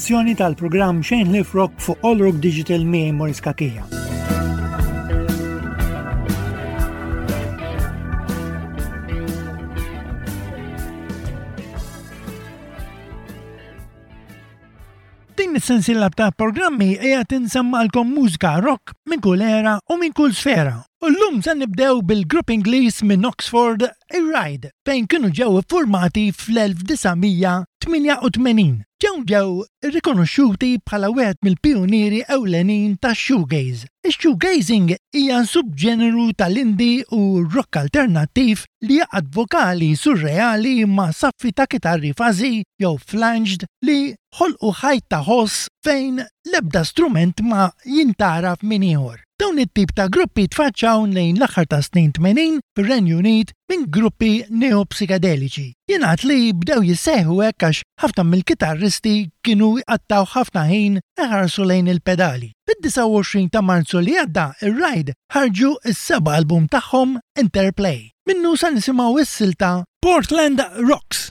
Azzjoni tal-programm Xejn Ħlief Rock fuq All Rock Digital mi Morris Kakija. Din is-sensilla ta' programmi hija tinsammalkom mużika rock minn kull era u minn kull sfera U llum se nibdew bil-grupp Ingliż minn Oxford, ir-Ryde, fejn kienu ġew iffurmati fl-1988. Dawn ġew irrikonoxxuti bħala wieħed mill-pijunieri ewlenin tax-shoegaze. Ix-shoegazing hija subġeneru tal-indie u r-rock alternattiv li jgħaqqad vokali surreali ma' saffi ta' kitarri fuzzy jew flanged li jħolqu ħajt ta' ħoss fejn l-ebda strument ma jintgħaraf minn ieħor. Dawn it-tip ta' gruppi tfaċċaw lejn l-aħħar tas-snin tmenin fir-Renju Unit minn gruppi neopsikadeliċi. Jingħad li bdew jissejħu hekk għax ħafna mill-kitarristi kienu jqattgħu ħafna ħin iħarsu lejn il-pedali. Fid-29 ta' Marzu li għadda r-Ride ħarġu s-seba' album tagħhom Interplay. Minnu se nisimgħu s-silta Portland Rocks.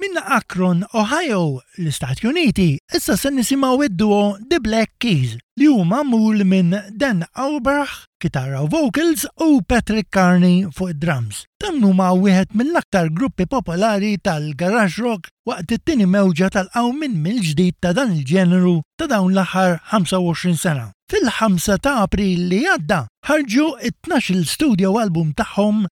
Minn Akron, Ohio, l-Istati Uniti, issa se nisimgħu d-duo The Black Keys li hu magħmul minn Dan Auerbach, kitarra u vocals, u Patrick Carney fuq id-drums. Dawn huma wieħed mill-aktar gruppi popolari tal-garage rock waqt it-tieni mewġa tal-qawm minn mill-ġdid ta' dan il-ġeneru ta' dawn l-aħħar 25 sena. Fil-5 ta' April li għadda, ħarġu t-tnax-il studio album tagħhom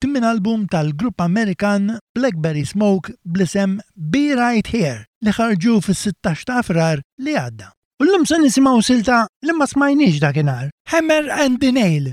tmien album tal-grupp Amerikan Blackberry Smoke bl-isem Be Right Here li ħarġu fis-sittax ta' Frar li għadda. U llum se nisimgħu silta li ma smajniex dakinhar, Hammer and the Nail.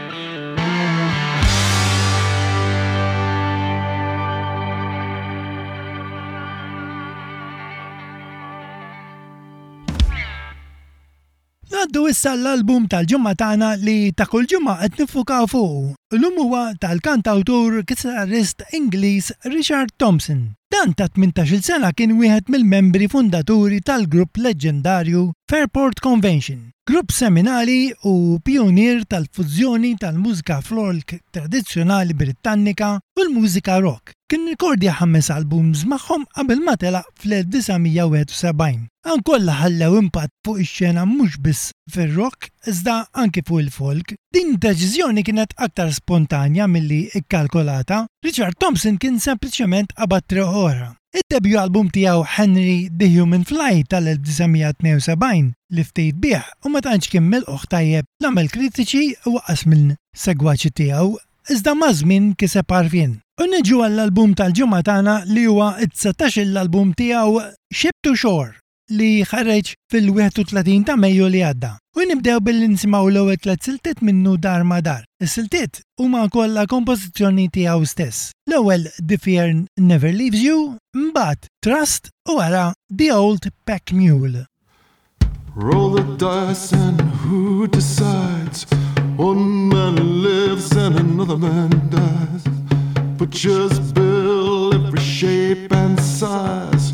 Naddu issa l-album tal-ġimma tagħna li ta' kull ġimma qed nifukaw fuq. L-lum huwa tal-kantawtur kitarrist Ingliż Richard Thompson. Dan ta' 18-il sena kien wieħed mill-membri fundaturi tal-grupp leġġendarju Fairport Convention. Grupp seminali u pijunier tal-fużjoni tal-mużika flork tradizzjonali Brittannika u l-mużika rock, kien rrekordja ħames albums magħhom qabel ma telaq fl-1971. Dawn kollha ħallew impatt fuq ix-xena mhux biss fir-rock iżda anki fuq il-folk. Din id-deċiżjoni kienet aktar spontanja milli kkalkolata. Richard Thompson kien sempliċement qabad triq oħra. Id-debju album tiegħu Henry The Human Fly tal-1972, li ftit biegħ u ma tantx kien milqugħ tajjeb la mill-kritiċi u waqqas minn segwaċi tiegħu, iżda maż-żmien kiseb għarfien. U niġu għall-album tal-ġimgħa tagħna li huwa t-dsettax-il album tiegħu Ship to Shore. li ħareġ fil-31 ta' Mejju li għadda. U nibdew billi nsimgħu l-ewwel tliet siltiet minnu dar ma' dar. Is-siltiet huma kollha kompożizzjoni tiegħu stess. L-ewwel The Fear Never Leaves You, mbagħad Trust u wara The Old Pack Mule. Roll the dice and who decides? One man lives and another man dies. Butchers bill every shape and size.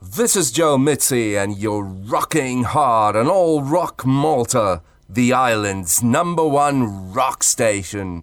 This is Joe Mitzi, and you're rocking hard on All Rock Malta, the island's number one rock station.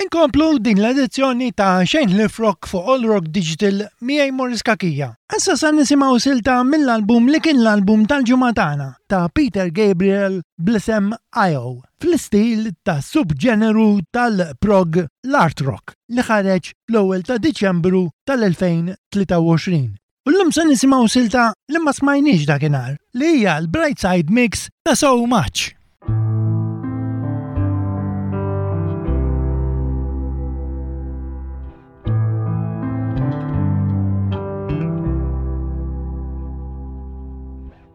Inkomplu din l-edizzjoni ta' Xejn Ħlief Rock fuq All Rock Digital miegħi Morris Cachia. Issa se nisimgħu silta mill-album li kien l-album tal-ġimgħa tagħna ta' Peter Gabriel bl-isem Io fl-istil tas-subġeneru tal-prog l-art rock li ħareġ fl-ewwel ta' Diċembru tal-2023. U llum se nisimgħu silta li ma smajniex dakinhar li hija l-Bright Side Mix ta' So Much.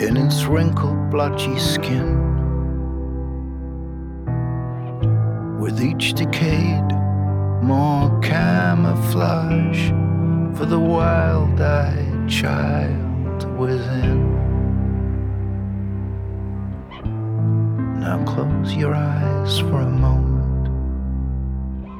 In its wrinkled, blotchy skin, with each decade, more camouflage for the wild eyed child within. Now close your eyes for a moment.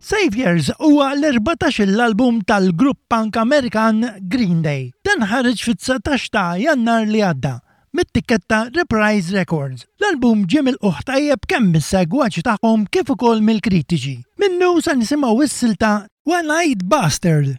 Saviours huwa l-erbatax-il album tal-grupp punk Amerikan Green Day. Dan ħareġ fit-dsatax ta' Jannar li għadda, mit-tikketta Reprise Records. L-album ġie milqugħ tajjeb kemm mis-segwaċi tagħhom kif ukoll mill-kritiċi. Minnu se nisimgħu s-silta One Eyed Bastard.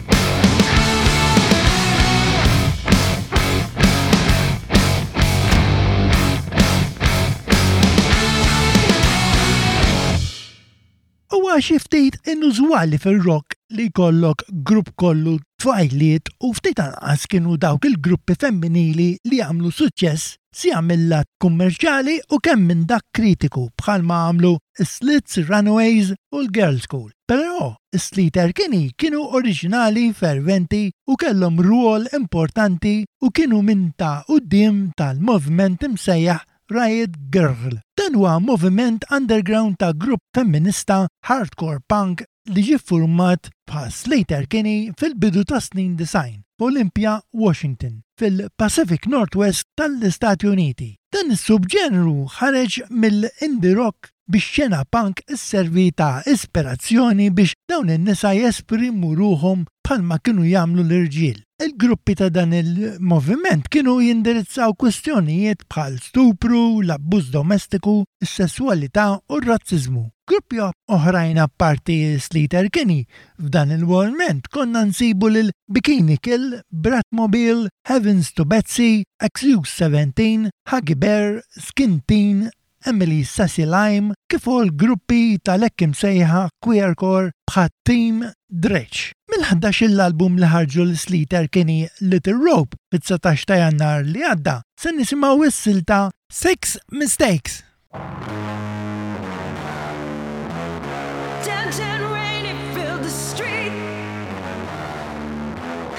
Huwa xi ftit inużwali fir-rock li jkollok grupp kollu tfajliet u ftit anqas kienu dawk il-gruppi femminili li għamlu suċċess sija mil-lat kummerċjali u kemm minn dak kritiku bħalma għamlu s-Slits, Runaways u l-Girls School. Però, is-Slit Erkini kienu oriġinali, ferventi u kellhom rwol importanti u kienu minn ta' quddiem tal-moviment imsejjaħ Riot Grrgl. Dan huwa moviment underground ta' grupp femminista hardcore punk li ġie ffurmat bħal Slater Kinney fil-bidu tas-snin disgħin f'Olympia, Washington, fil-Pacific Northwest tal-Istati Uniti. Dan is-subġenru ħareġ mill-indie rock bix-xena punk sservi ta' ispirazzjoni biex dawn in-nisa jesprimu ruħhom bħalma kienu jagħmlu l-irġiel. Il-gruppi ta' dan il-moviment kienu jindirizzaw kwistjonijiet bħal stupru, l-abbuż domestiku, is-sesswalità u r-razziżmu. Gruppi oħrajn apparti Sleater Kinney, f'dan il-moviment konna nsibu lil Bikini Kill, Bratmobile, Heavens to Betsy, Excuse 17, Huggy Bear, Skin Teen, Emily Sassy Lime kif ukoll gruppi tal-hekk imsejħa queercore bħat Team Dretx. Mill-ħdax-il album li ħarġu l-Sleater kien hi Little Rope fit-dsatax ta' Jannar li għadda, se nisimgħu s-silta Six Mistakes.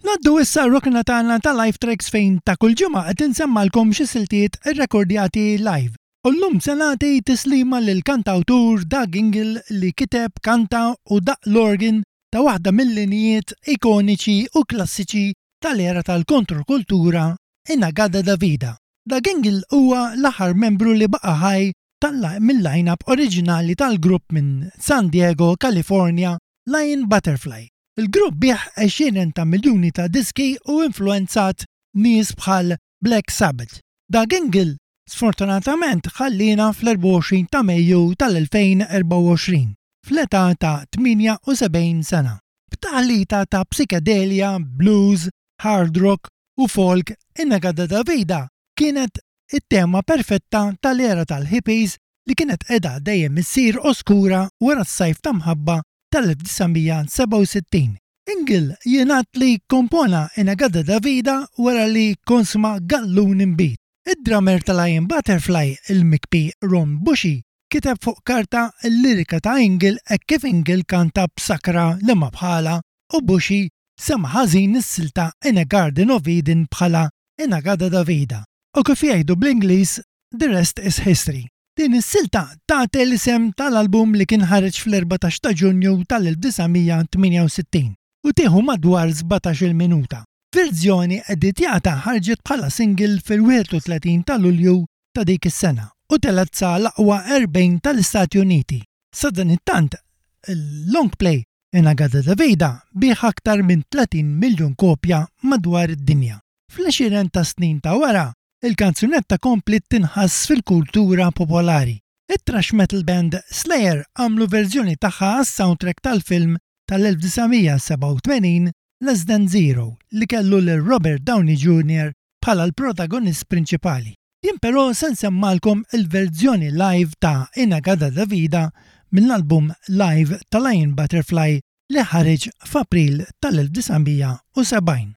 Ngħaddu issa għar-rokna tagħna ta' Live Tracks fejn ta' kull ġimgħa qed insemmgħalkom xi siltiet irrekordjati live. U llum se nagħti tislima lill-kantawtur Doug Ingle li kiteb, kanta u daqq l-organ ta' waħda mill-injiet ikoniċi u klassiċi tal-era tal-kontrokultura In-A-Gadda-Da-Vida. Doug Ingle huwa l-aħħar membru li baqa' ħaj tal-mill-line-up oriġinali tal-grupp minn San Diego, Kalifornja, Lion Butterfly. Il-grupp biegħ għexieren ta' miljuni ta' diski u influwenzat nies bħal Black Sabbath. Doug Engle sfortunatament ħalliena fl-24 ta' Mejju tal-2024 fl-età ta' 78 sena, b'taħlita ta' psikedelja, blues, hard rock u folk In-Negada da Vida kienet it-tema perfetta tal-era tal-hippies li kienet qiegħda dejjem issir oskura wara s-sajf ta' mħabba tal-1967. Engel jingħad li kkompona In-A-Gada Da Vida wara li kkonsma gallun inbid. Id-drummer ta' Lion Butterfly, il-mikpi Ron Bushy, kiteb fuq karta l-lirika ta' Engel hekk kif Engel kanta b'sakra li ma bħalha u Bushy sema' ħażin is-silta In-A-Garden of Eden bħala In-A-Gada Da Vida. U kif jgħidu bl-Ingliż, The Rest Is History. Din is-silta tagħti l-isem tal-album li kien ħareġ fl-14 ta' Ġunju tal-1968 u tieħu madwar sbatax-il minuta. Verżjoni editjata ħarġet bħala single fil-31 ta' Lulju ta' dik is-sena u telgħet sa l-aqwa 40 tal-Istati Uniti. Sadanittant, il-long play In-A-Gadda-Da-Vida biegħ aktar minn 30 miljun kopja madwar id-dinja. Fl-għexieren ta' snin ta' wara, il-kanzunetta kompliet tinħass fil-kultura popolari. It-thrash metal band Slayer għamlu verżjoni tagħha għas-soundtrack tal-film tal-1987 Less Than Zero li kellu lil Robert Downey Junior bħala l-protagonist prinċipali. Jien però se nsemmagħlkom il-verżjoni live ta' In-A-Gadda-Da-Vida mill-album live tal-Iron Butterfly li ħareġ f'April tal-1970.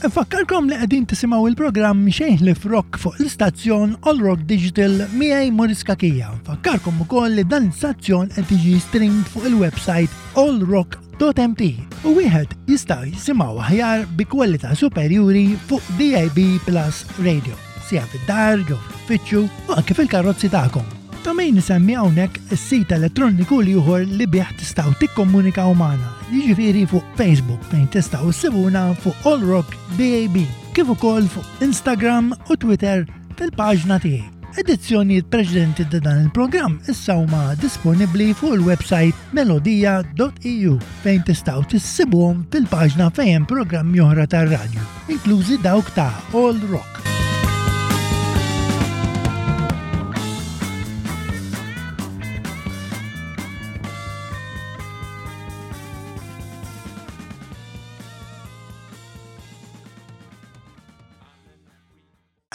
Infakkarkom li qegħdin tisimgħu il-programm xejn ħlief rock fuq l-istazzjon All Rock Digital miegħi Morris Kakija. Infakkarkom ukoll li dan l-istazzjon qed jiġi streamed fuq il-website allrock.com .mt u wieħed jista' jisimgħu aħjar bi kwalità superjuri fuq DAB Plus Radio. sija fid-dar jew fl-uffiċċju u anke fil-karozzi tagħkom. Ta' min nisemmi hawnhekk is-sit elettroniku li ieħor li bih tistgħu tikkomunikaw magħna, jiġifieri fuq Facebook fejn tistgħu ssibuna fuq All Rock DAB, kif ukoll fuq Instagram u Twitter fil-paġna tiegħi. Edizzjonijiet preċedenti ta' dan il-programm issa huma disponibbli fuq il-website melodia.eu fejn tistgħu tissibuhom fil-paġna fejn programmi oħra tar-radju. inklużi dawk ta' All Rock.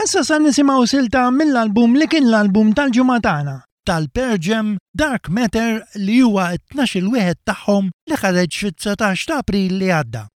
Issa sa nisimaw silta mill-album li kien l-album tal-ġumatana tal-Perġem Dark Matter li huwa t-12 wieħed tagħhom li ħareġ fit-19 ta' April li għadda.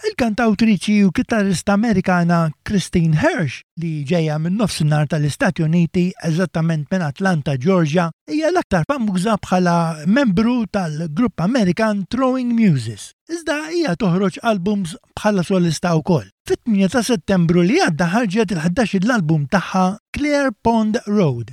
Il-kantawtriċi u kitarrista Amerikana Christine Hirsch, li ġejja min-Nofsinhar tal-Istati Uniti, eżattament minn Atlanta, Georgia, hija l-aktar famuża bħala membru tal-grupp Amerikan Throwing Muses, iżda hija toħroġ albums bħala solista wkoll. Fit-8 ta' Settembru li għadda ħarġet il-ħdax-il album tagħha Clear Pond Road.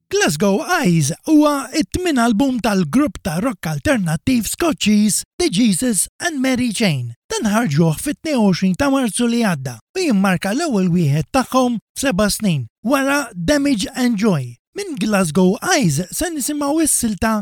Glasgow Eyes huwa t-tmien album tal-grupp ta' rock alternattiv Skoċċiż The Jesus and Mary Chain. Dan ħarġuh fit-22 ta' Marzu li għadda u jimmarka l-ewwel wieħed tagħhom f'seba' snin, wara Damage and Joy. Minn Glasgow Eyes se nisimgħu s-silta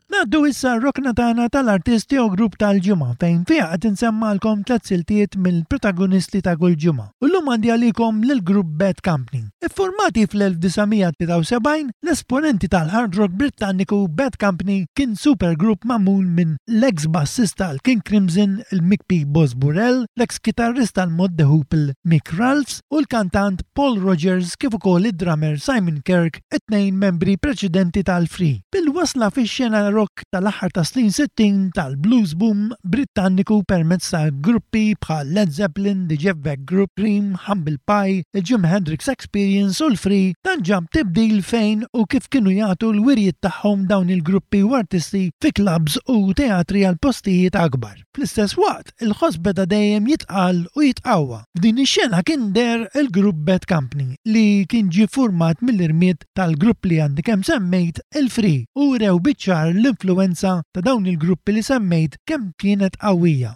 Ngħaddu issa għar-rokna tagħna tal-artisti jew grupp tal-ġimgħa fejn fiha qed insemmagħlkom tliet siltiet mill-protagonisti ta' kull ġimgħa. U llum għandi għalikom lill-grupp Bad Company. Iffurmati fl-1973, l-esponenti tal-hard rock Brittanniku, Bad Company kien supergrupp magħmul minn l-eks bassist tal-King Crimson, il-Mick P. Boss Burrell, l-eks kitarrist tal-Mod The Hoople, Mick Ralphs, u l-kantant Paul Rodgers kif ukoll id-drummer Simon Kirke, it-tnejn membri preċedenti ta' l-Free, bil-wasla fix-xena rock tal-aħħar tas-snin sittin tal-blues boom Brittanniku permezz ta' gruppi bħal Led Zeppelin, The Jeff Beck Group, Cream, Humble Pie, il-Jim Hendrix Experience u l-Free, dan ġab tibdil fejn u kif kienu jagħtu l-wirjiet tagħhom dawn il-gruppi u artisti fi klabbs u teatri għal postijiet akbar. Fl-istess waqt, il-ħoss beda dejjem jitqal u jitqawwa. F'din ix-xena kien deher il-grupp Bad Company li kien ġie ffurmat mill-irmied tal-grupp li għandi kemm semmejt, il-Free, u wrew biċ-ċar l-influwenza ta' dawn il-gruppi li semmejt kemm kienet qawwija.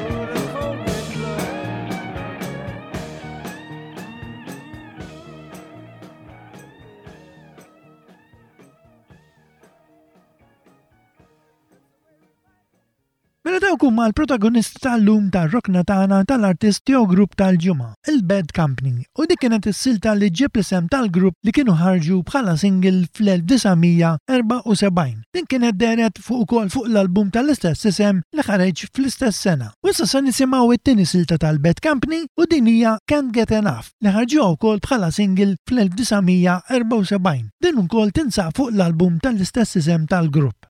Dawk huma l-protagonisti tal-lum tar-rokna tagħna tal-artist jew grupp tal-ġimgħa, il-Bad Company, u dik kienet is-silta li ġib l-isem tal-grupp li kienu ħarġu bħala single fl-1974. Din kienet deret fuq ukoll fuq l-album tal-istess isem li ħareġ fl-istess sena. U issa se nisimgħu it-tieni silta tal-Bad Company u din hija Can't Get Enough li ħarġuha wkoll bħala single fl-1974. Din ukoll tinsab fuq l-album tal-istess isem tal-grupp.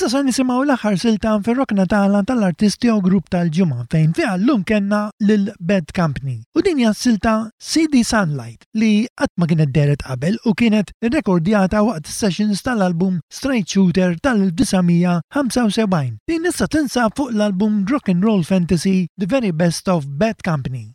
Issa sar nisimaw l-aħħar siltan fir-rokna tagħna tal-artisti u grupp tal-ġimgħa fejn fiha llum kellna lil Bad Company. U din hija silta CD Sunlight. li qatt ma kienet dehret qabel u kienet irrekordjata waqt is-sessions tal-album Straight Shooter tal-1975. Din issa tinsab fuq l-album Rock 'n' Roll Fantasy, The Very Best of Bad Company.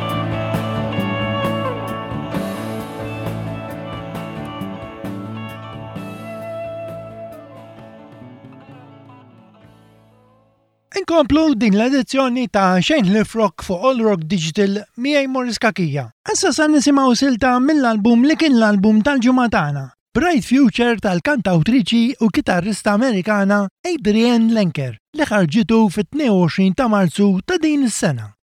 Inkomplu din l-edizzjoni ta' xejn li frok fuq All Rock Digital miegħi Morris Kakija. Issa sa nisimgħu silta mill-album li kien l-album tal-ġumatana, Bright Future tal-kantawtriċi u kitarrista Amerikana Adrienne Lenker li ħarġitu fit-22 ta' Marzu ta' din is-sena.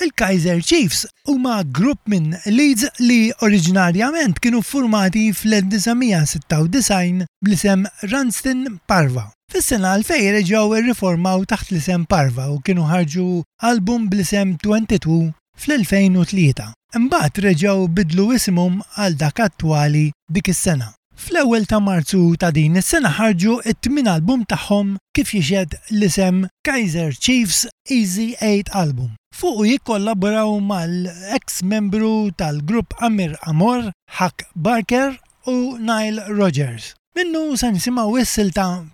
Il-Kaizer Chiefs huma grupp minn Leeds li oriġinarjament kienu ffurmati fl-1996 bl-isem Runston Parva. Fis-sena 2000 reġgħu rriformaw taħt l-isem Parva u kienu ħarġu album bl-isem Twenty Two fl-2003. Imbagħad reġgħu biddlu isimhom għal dak attwali dik is-sena. Fl-ewwel ta' Marzu ta' din is-sena ħarġu t-tmien album tagħhom kif jixhed l-isem Kaizer Chiefs Easy Eight Album. Fuqu jikkollaboraw mal-eks membru tal-grupp Amir Amor, Haq Barker u Nile Rodgers. Minnu se nisimgħu s-silta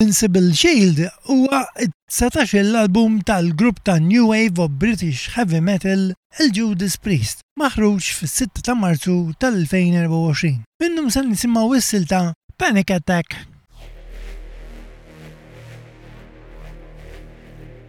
Invincible Shield huwa t-dsatax-il album tal-grupp ta' new wave u British heavy metal il-Judas Priest, maħruġ fis-sitta ta' Marzu tal-2024. Minnhom se nisimgħu s-silta Panic Attack.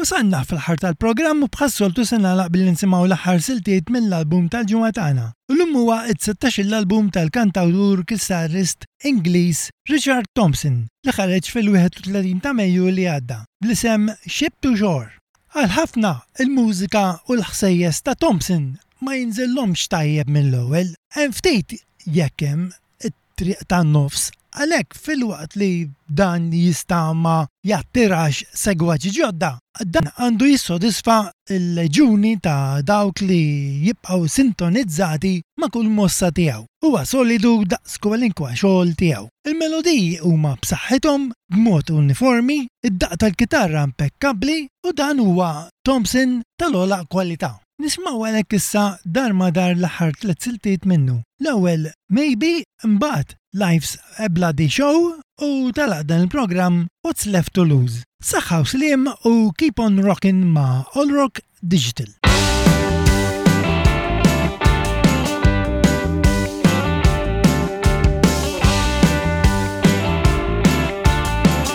Wasalna fl-aħħar tal-programm u bħas-soltu se nagħlaq billi nsimgħu l-aħħar siltiet mill-album tal-ġimgħa tagħna. U llum huwa t-sittax-il album tal-kantawtur kistarrist Ingliż Richard Thompson li ħareġ fil-31 ta' Mejju li għadda bl-isem Ship to Shore. Għal ħafna, il-mużika u l-ħsejjes ta' Thompson ma jinżillhomx tajjeb mill-ewwel. Hemm ftit, jekk hemm, it-triq tan-nofs. Għalhekk, filwaqt li dan jista' ma jattirax segwaċi ġodda, dan għandu jissodisfa l-leġuni ta' dawk li jibqgħu sintonizzati ma' kull mossa tiegħu. Huwa solidu daqs kwalinkwa xogħol tiegħu. Il-melodiji huma b'saħħithom b'mod uniformi, id-daqq tal-kitarra impekkabbli u dan huwa Thompson tal-ogħla kwalità. Nismgħu għalhekk issa dar ma' dar l-aħħar tliet siltiet minnu. L-ewwel Maybe, imbagħad Life's a Bloody Show u tagħlaq dan il-programm What's Left to Lose. Saħħa u sliem u keep on rockin' ma' Allrock Digital.